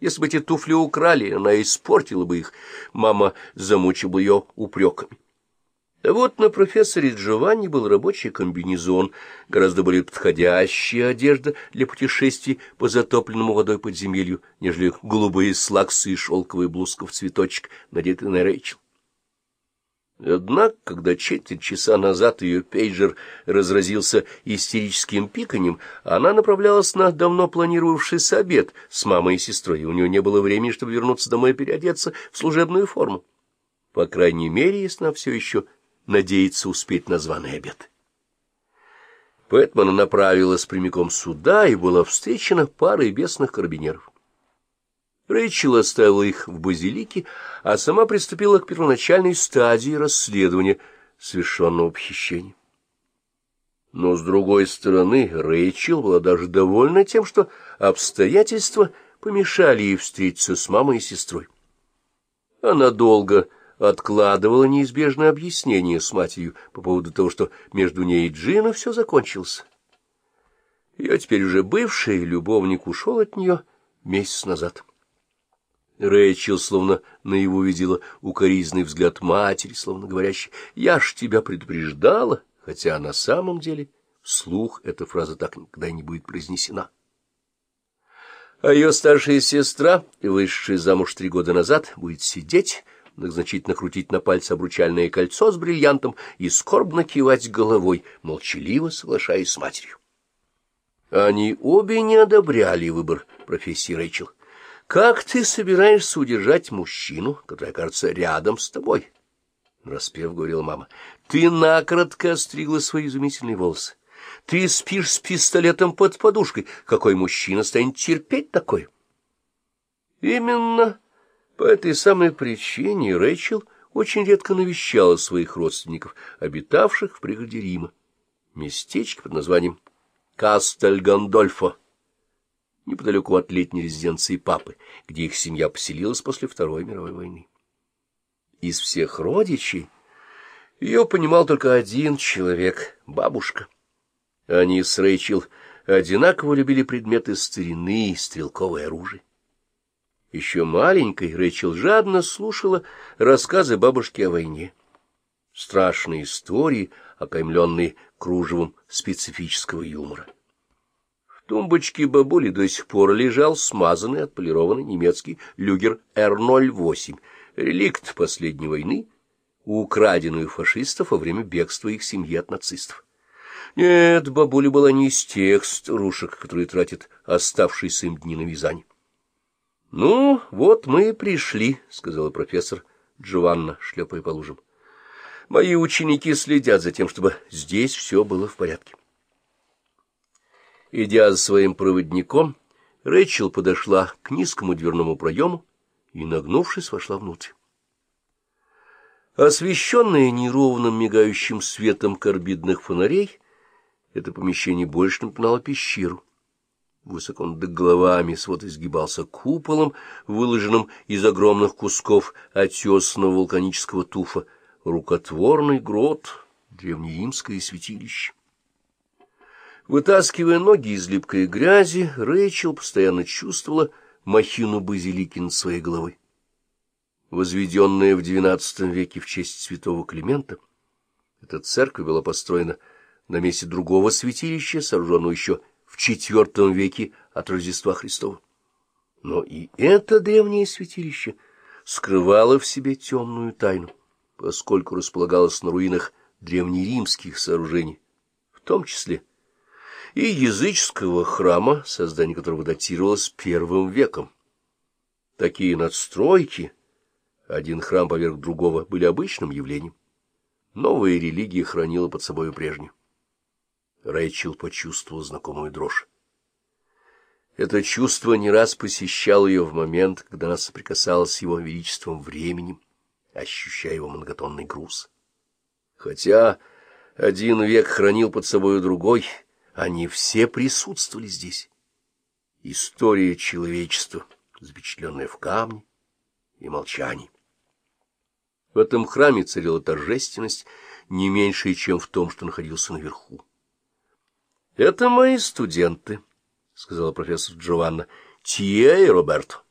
Если бы эти туфли украли, она испортила бы их. Мама замучила ее упреками. А вот на профессоре Джованни был рабочий комбинезон, гораздо более подходящая одежда для путешествий по затопленному водой подземелью, нежели голубые слаксы и шелковая блузка в цветочек, надетый на Рэйчел. Однако, когда четверть часа назад ее пейджер разразился истерическим пиканьем, она направлялась на давно планировавшийся обед с мамой и сестрой, и у нее не было времени, чтобы вернуться домой и переодеться в служебную форму. По крайней мере, если она все еще надеется успеть на званый обед. Поэтому она направилась прямиком сюда и была встречена парой бесных карабинеров. Рэйчел оставила их в базилике, а сама приступила к первоначальной стадии расследования совершенного похищения. Но, с другой стороны, Рэйчел была даже довольна тем, что обстоятельства помешали ей встретиться с мамой и сестрой. Она долго откладывала неизбежное объяснение с матерью по поводу того, что между ней и Джином все закончилось. Ее теперь уже бывший любовник ушел от нее месяц назад. Рэйчел словно наяву видела укоризный взгляд матери, словно говорящий «Я ж тебя предупреждала», хотя на самом деле вслух эта фраза так никогда не будет произнесена. А ее старшая сестра, вышедшая замуж три года назад, будет сидеть, значительно крутить на пальце обручальное кольцо с бриллиантом и скорбно кивать головой, молчаливо соглашаясь с матерью. Они обе не одобряли выбор профессии Рэйчел. Как ты собираешься удержать мужчину, который окажется рядом с тобой? Распев говорила мама. Ты накоротко остригла свои изумительные волосы. Ты спишь с пистолетом под подушкой. Какой мужчина станет терпеть такое? Именно по этой самой причине Рэйчел очень редко навещала своих родственников, обитавших в пригороде Рима. Местечко под названием Кастель-Гандольфо неподалеку от летней резиденции папы, где их семья поселилась после Второй мировой войны. Из всех родичей ее понимал только один человек — бабушка. Они с Рэйчел одинаково любили предметы старины и стрелковое оружие. Еще маленькой Рэйчел жадно слушала рассказы бабушки о войне. Страшные истории, окаймленные кружевом специфического юмора тумбочке бабули до сих пор лежал смазанный, отполированный немецкий люгер Р-08, реликт последней войны, украденный у фашистов во время бегства их семьи от нацистов. Нет, бабуля была не из тех старушек, которые тратят оставшиеся им дни на вязание. — Ну, вот мы и пришли, — сказала профессор Джованна, шлепая по лужам. — Мои ученики следят за тем, чтобы здесь все было в порядке. Идя за своим проводником, Рэйчел подошла к низкому дверному проему и, нагнувшись, вошла внутрь. Освещенное неровным мигающим светом карбидных фонарей, это помещение больше напоминало пещеру. Высоко над головами свод изгибался куполом, выложенным из огромных кусков отесанного вулканического туфа, рукотворный грот, древнеримское святилище. Вытаскивая ноги из липкой грязи, Рэйчел постоянно чувствовала махину базилики над своей головой. Возведенная в XII веке в честь святого Климента, эта церковь была построена на месте другого святилища, сооруженного еще в IV веке от Рождества Христова. Но и это древнее святилище скрывало в себе темную тайну, поскольку располагалось на руинах древнеримских сооружений, в том числе и языческого храма, создание которого датировалось первым веком. Такие надстройки, один храм поверх другого, были обычным явлением. Новая религия хранила под собой прежнюю. Рэйчел почувствовал знакомую дрожь. Это чувство не раз посещало ее в момент, когда она соприкасалась с его величеством временем, ощущая его многотонный груз. Хотя один век хранил под собой другой — они все присутствовали здесь. История человечества, запечатленная в камне и молчании. В этом храме царила торжественность, не меньшая, чем в том, что находился наверху. — Это мои студенты, — сказала профессор Джованна, — Тия и Роберто.